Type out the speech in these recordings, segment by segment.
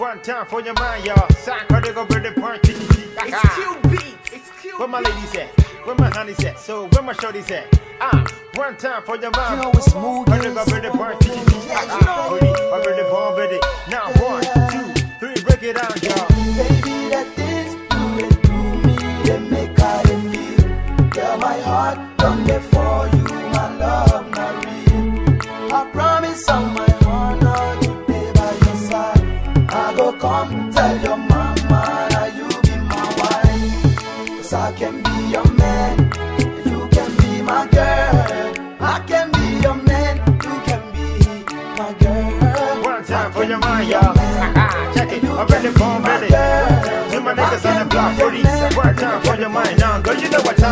One time for your mind, y'all. Sign credit go bring the point. It's Q beats. It's Q. Where my ladies at? Where my honeys at? So where my shorties at? Ah, one time for your mind. You know it's smooth, Credit go bring the point. Ah, ready, I bring the bomb ready. Now one, two, three, break it down, y'all. Baby, that things you dey to me, they make I dey feel. Girl, my heart done there Tell your mama that you be my wife. Cause I can be your man, you can be my girl. I can be your man, you can be my girl. One time for your mind, y'all. Check it. I'm ready for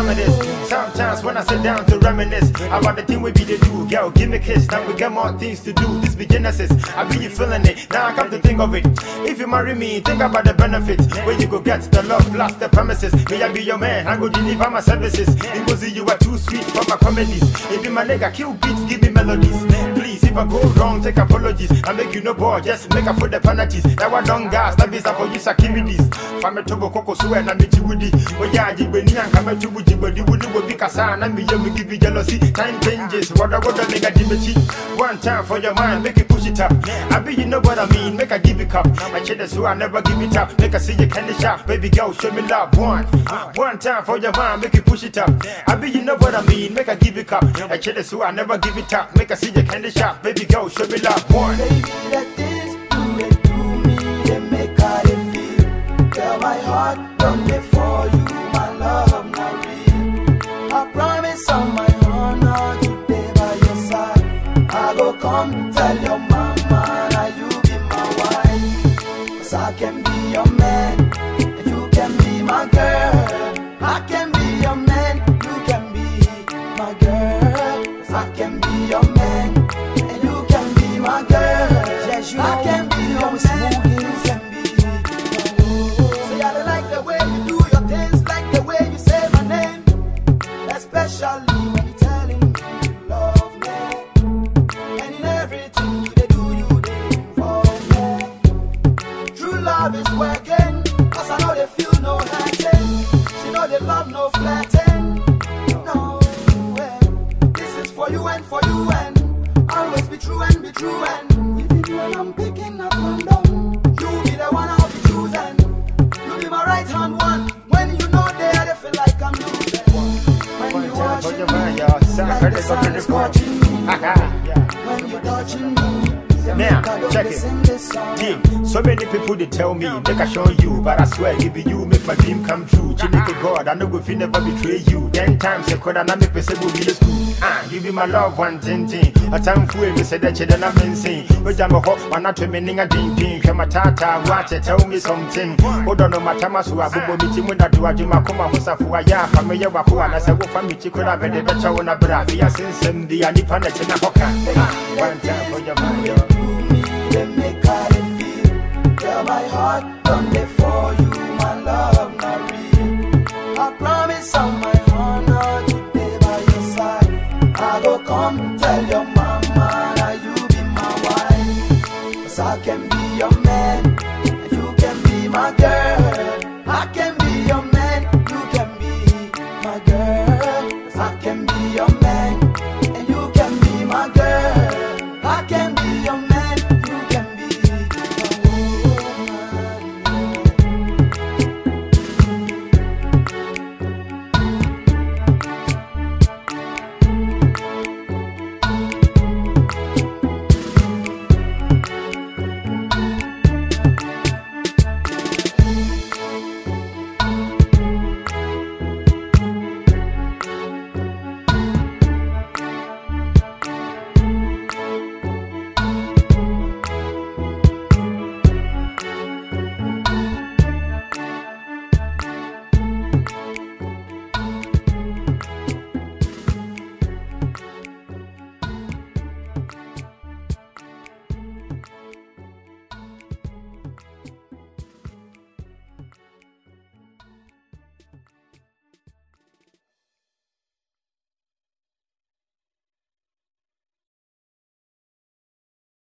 time. Sometimes when I sit down to reminisce about the thing we be to do, girl, give me kiss. Now we got more things to do. This be Genesis. I be feeling it. Now I come to think of it. If you marry me, think about the benefits. Where you go get the love plus the premises. May I be your man. I go deliver my services. It was you are too sweet for my comedies. If you my nigga, kill beats, give me melodies. Please, if I go wrong, take apologies. I make you no boy, just make up for the penalties. Now I don't gas, that is for you, Sakimidis. Fame tobo koko suwe na michi wudi. Oya jibeni and kame chubu jibodi wudi wo be kasa na mi yemi you jealousy. Time changes, wada wada nigga dimechi. One time for your mind, make it push it up. I be you know what I mean, make I give it cup. My cheddar so I never give it up. Make I see you candy shop, baby girl, show me love. One, one time for your mind, make it push it up. I be you know what I mean, make I give it cup. My cheddar so I never give it up. Make I see you candy shop, baby girl, show me love. One. Baby, that things you dey do me, they make I dey feel. Girl, my heart done for you, my love not real. I promise on my honor to stay by your side. I go come tell your mama that you be my wife. Cause I can be your man, and you can be my girl. I can be your man, you can be my girl. Cause I can be your man, for you and for you and always be true and be true and even when I'm picking up and down, you be the one I'll be choosing. You be my right hand one. When you know there, I feel like I'm losing. When you watching your me, mind, y'all. Sign like the sun is watching me. When you touching me, Now, check it. Yeah, so many people they tell me, make I show you, but I swear, if you make my dream come true. Chineke God, I know go feel never betray you. Ten times a could I make go be a school. Ah, you be my love one thing thing. A time for me say that you done I've been saying. But I'm a hot man, not to me a ding ding. Come a tata, watch it, tell me something. Hold on, no matter my so I go meet him when I do a come up with a for a ya, from a yawa, and I well, for me, you could have been the better one a bra. Via since him, the anipana in a hoka. One time for your yo. They make I feel. Girl, my heart done there for you, my love not. I promise on my honor to stay by your side. I go come tell your mama that you be my wife. Cause I can be your man, and you can be my girl.